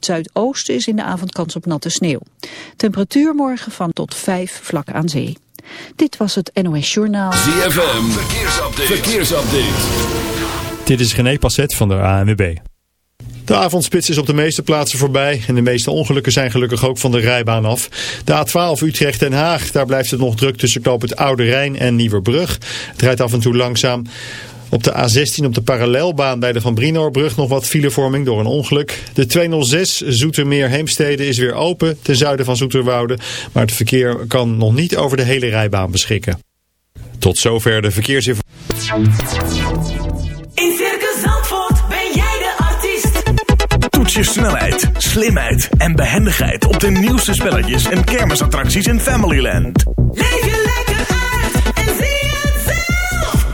het zuidoosten is in de avond kans op natte sneeuw. Temperatuur morgen van tot 5 vlak aan zee. Dit was het NOS Journaal. ZFM, verkeersupdate. verkeersupdate. Dit is René Passet van de ANWB. De avondspits is op de meeste plaatsen voorbij en de meeste ongelukken zijn gelukkig ook van de rijbaan af. De A12 Utrecht-Den Haag, daar blijft het nog druk tussen knoop het Oude Rijn en Nieuwerbrug. Het rijdt af en toe langzaam. Op de A16 op de parallelbaan bij de Van Brinoorbrug nog wat filevorming door een ongeluk. De 206 Zoetermeer-Heemstede is weer open ten zuiden van Zoeterwoude. Maar het verkeer kan nog niet over de hele rijbaan beschikken. Tot zover de verkeersinformatie. In Circus Zandvoort ben jij de artiest. Toets je snelheid, slimheid en behendigheid op de nieuwste spelletjes en kermisattracties in Familyland. Leef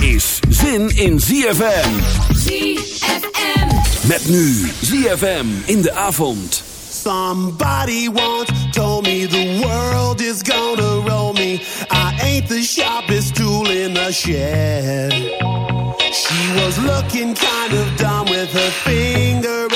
is zin in ZFM. ZFM. Met nu ZFM in de avond. Somebody once told me the world is gonna roll me. I ain't the sharpest tool in the shed. She was looking kind of dumb with her finger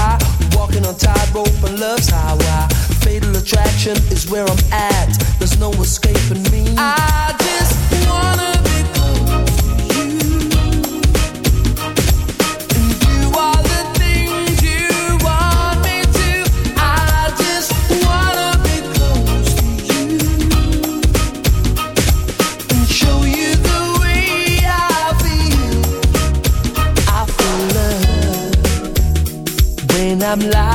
why I'm walking on tightrope and love's highway. Fatal attraction is where I'm at. There's no escaping me. I just wanna. I'm lying.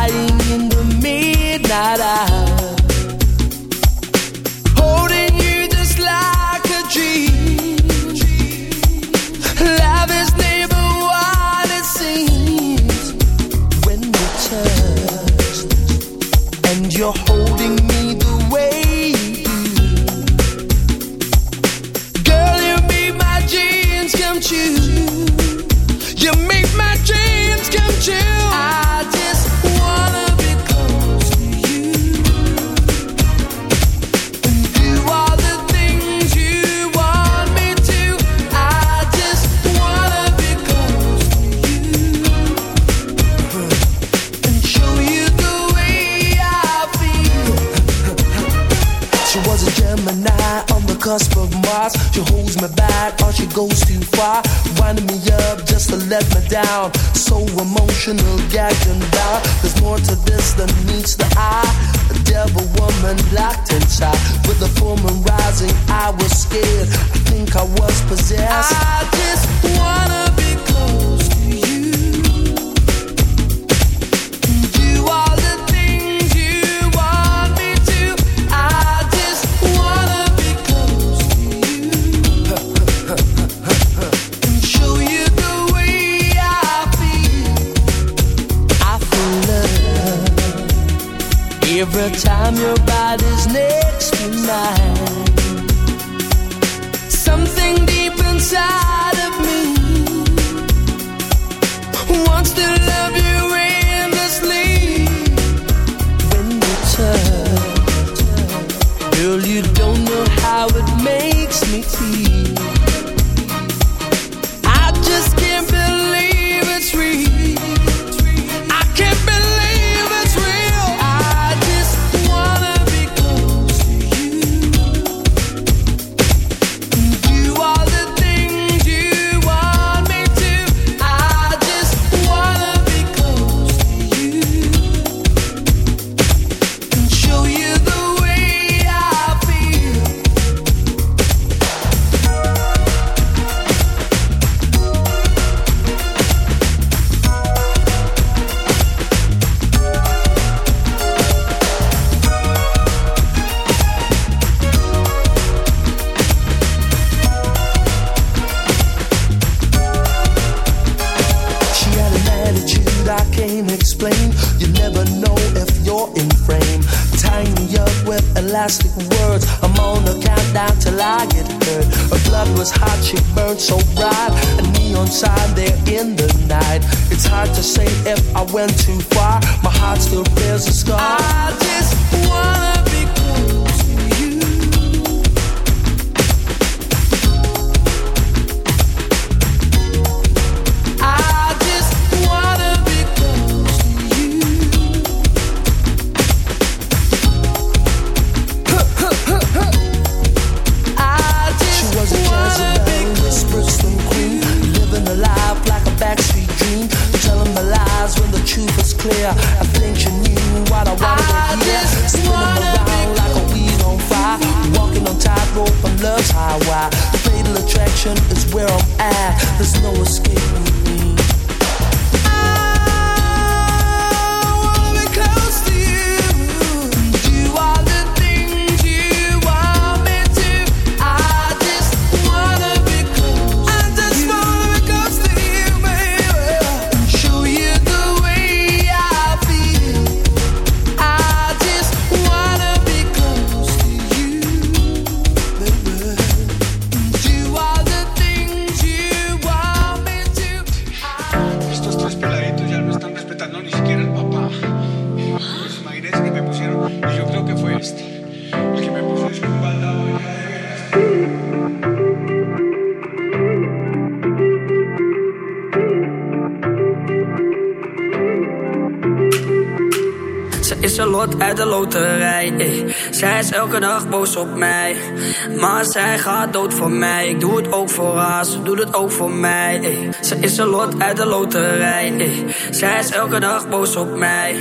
time your body's naked op mij. Maar zij gaat dood voor mij. Ik doe het ook voor haar, ze doet het ook voor mij. eh. Ze is een lot uit de loterij. Zij is elke dag boos op mij.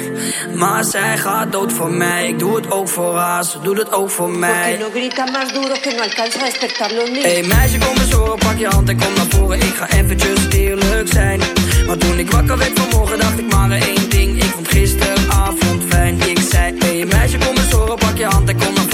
Maar zij gaat dood voor mij. Ik doe het ook voor haar, ze doet het ook voor mij. no grita más duro que no alcanza a despertar los niños? Hey meisje, kom eens horen, pak je hand en kom naar voren. Ik ga eventjes eerlijk zijn. Maar toen ik wakker werd vanmorgen, dacht ik maar één ding. Ik vond gisteravond fijn. Ik zei, hey meisje, kom eens horen, pak je hand en kom naar voren.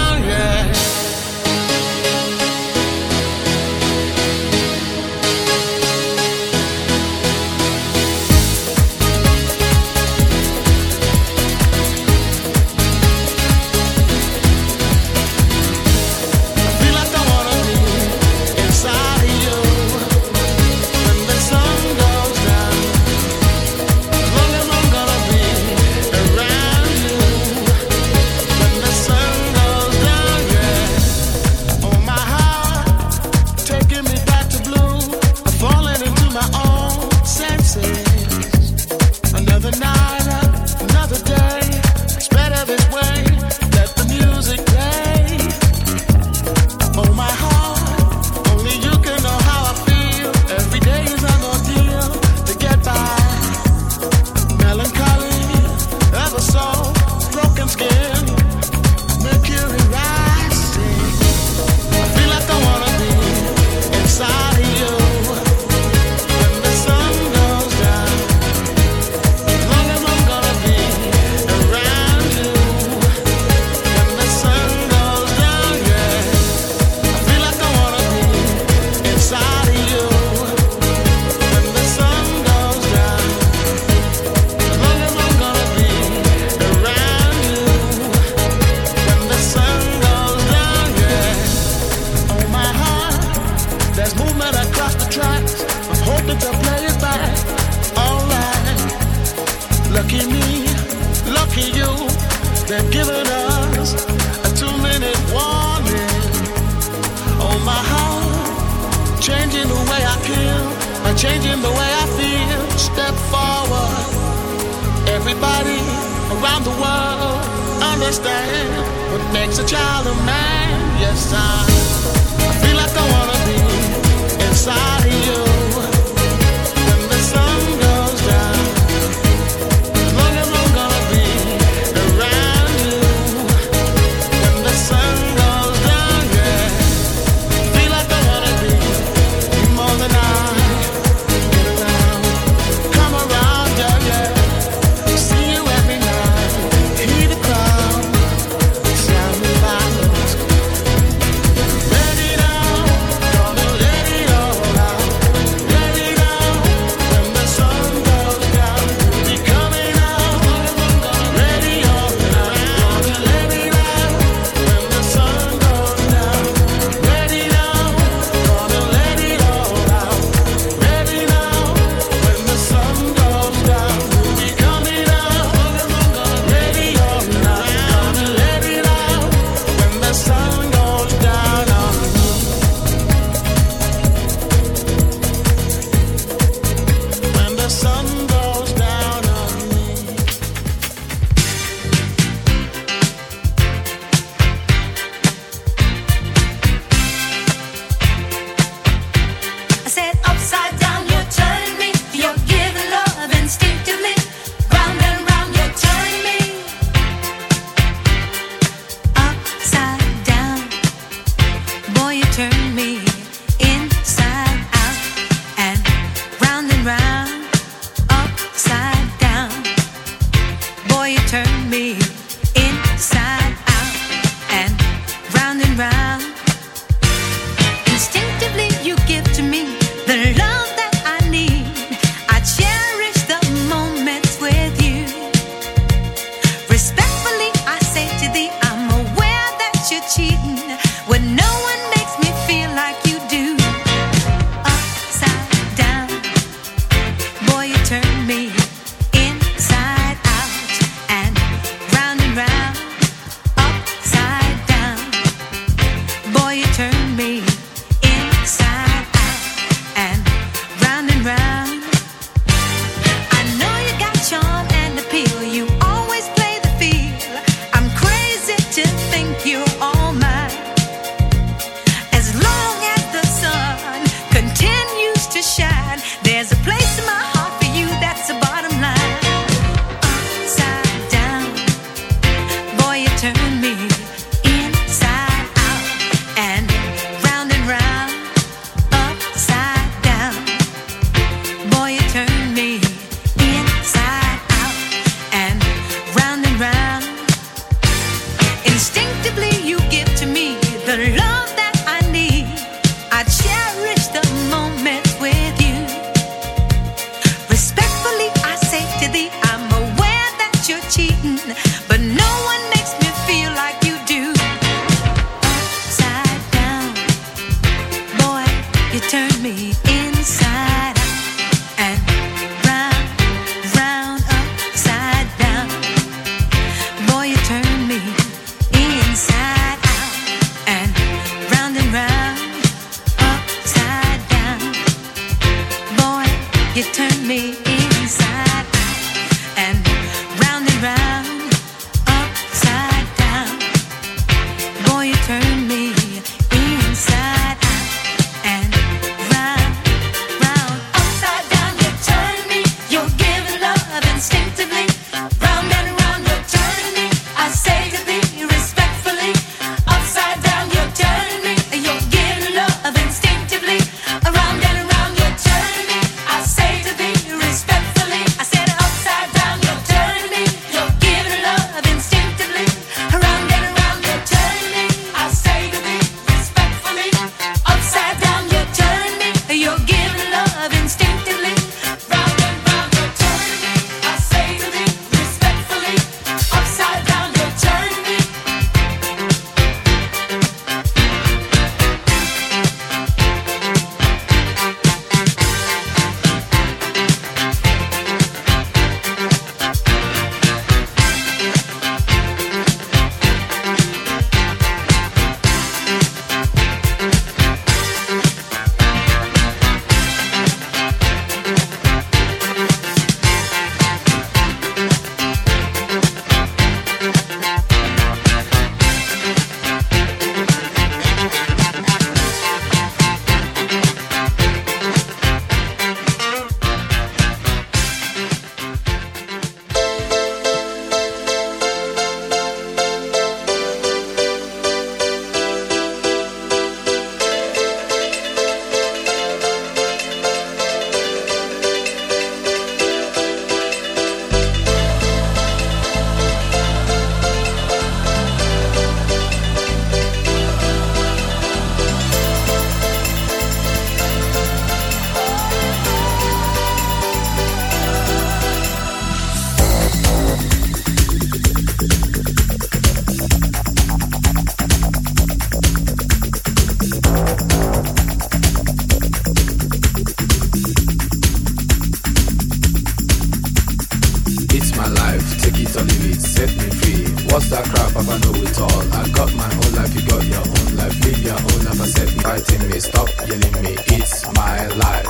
set me free. What's that crap? I know it all. I got my own life, you got your own life. Live your own life, I me fighting me. Stop yelling me, it's my life.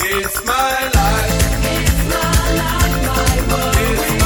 It's my life. It's my life, my world. It's my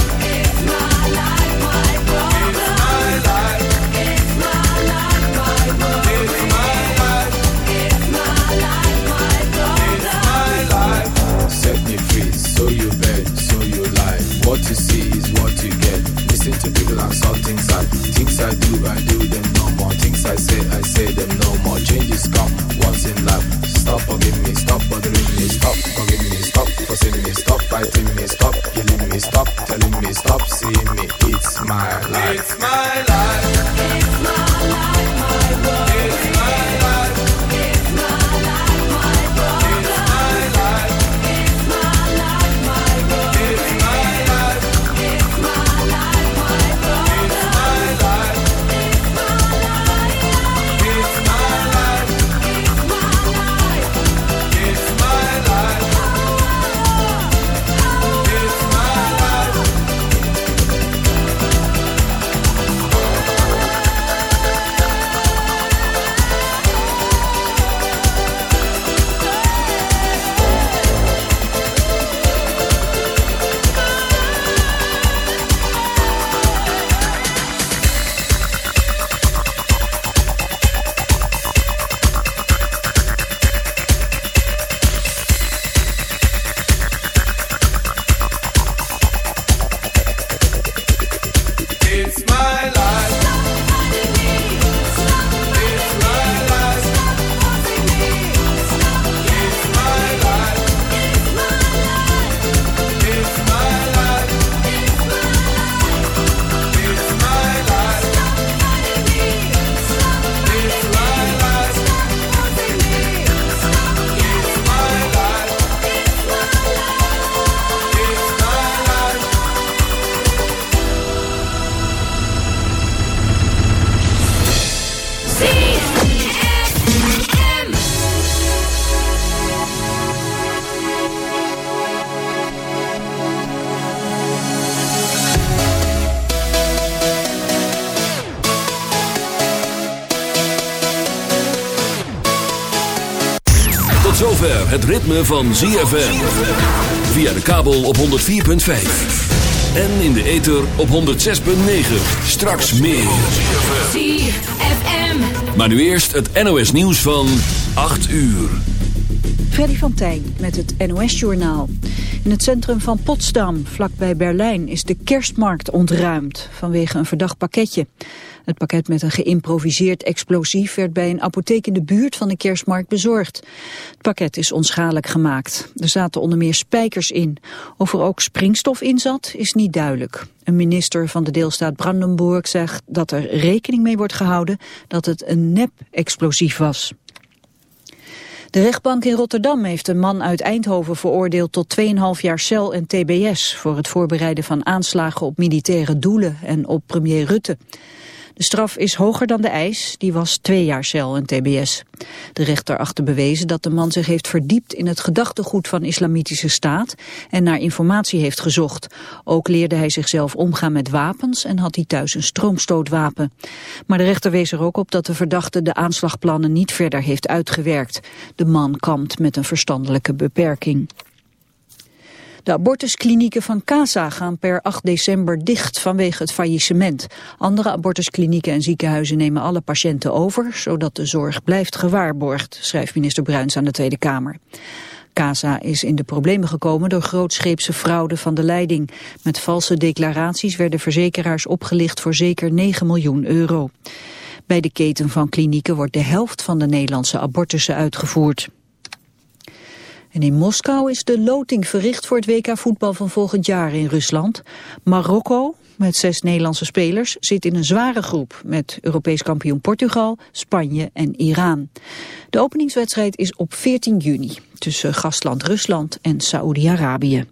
I do, them no more. Things I say, I say them no more. Changes come once in life. Stop forgiving me, stop bothering me, stop forgiving me, stop forcing me, stop fighting me, stop killing me, stop telling me, stop seeing me. It's my life. Ritme van ZFM. Via de kabel op 104.5. En in de ether op 106.9. Straks meer. ZFM. Maar nu eerst het NOS nieuws van 8 uur. Freddy van Tijn met het NOS-journaal. In het centrum van Potsdam, vlakbij Berlijn, is de kerstmarkt ontruimd vanwege een verdacht pakketje. Het pakket met een geïmproviseerd explosief werd bij een apotheek in de buurt van de kerstmarkt bezorgd. Het pakket is onschadelijk gemaakt. Er zaten onder meer spijkers in. Of er ook springstof in zat, is niet duidelijk. Een minister van de deelstaat Brandenburg zegt dat er rekening mee wordt gehouden dat het een nep-explosief was. De rechtbank in Rotterdam heeft een man uit Eindhoven veroordeeld tot 2,5 jaar cel en tbs voor het voorbereiden van aanslagen op militaire doelen en op premier Rutte. De straf is hoger dan de eis, die was twee jaar cel en tbs. De rechter achter bewezen dat de man zich heeft verdiept in het gedachtegoed van islamitische staat en naar informatie heeft gezocht. Ook leerde hij zichzelf omgaan met wapens en had hij thuis een stroomstootwapen. Maar de rechter wees er ook op dat de verdachte de aanslagplannen niet verder heeft uitgewerkt. De man kampt met een verstandelijke beperking. De abortusklinieken van Casa gaan per 8 december dicht vanwege het faillissement. Andere abortusklinieken en ziekenhuizen nemen alle patiënten over, zodat de zorg blijft gewaarborgd, schrijft minister Bruins aan de Tweede Kamer. Casa is in de problemen gekomen door grootscheepse fraude van de leiding. Met valse declaraties werden verzekeraars opgelicht voor zeker 9 miljoen euro. Bij de keten van klinieken wordt de helft van de Nederlandse abortussen uitgevoerd. En in Moskou is de loting verricht voor het WK voetbal van volgend jaar in Rusland. Marokko, met zes Nederlandse spelers, zit in een zware groep met Europees kampioen Portugal, Spanje en Iran. De openingswedstrijd is op 14 juni tussen gastland Rusland en Saoedi-Arabië.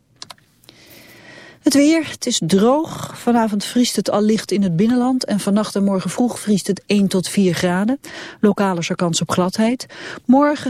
Het weer, het is droog. Vanavond vriest het al licht in het binnenland en vannacht en morgen vroeg vriest het 1 tot 4 graden. Lokaal is er kans op gladheid. Morgen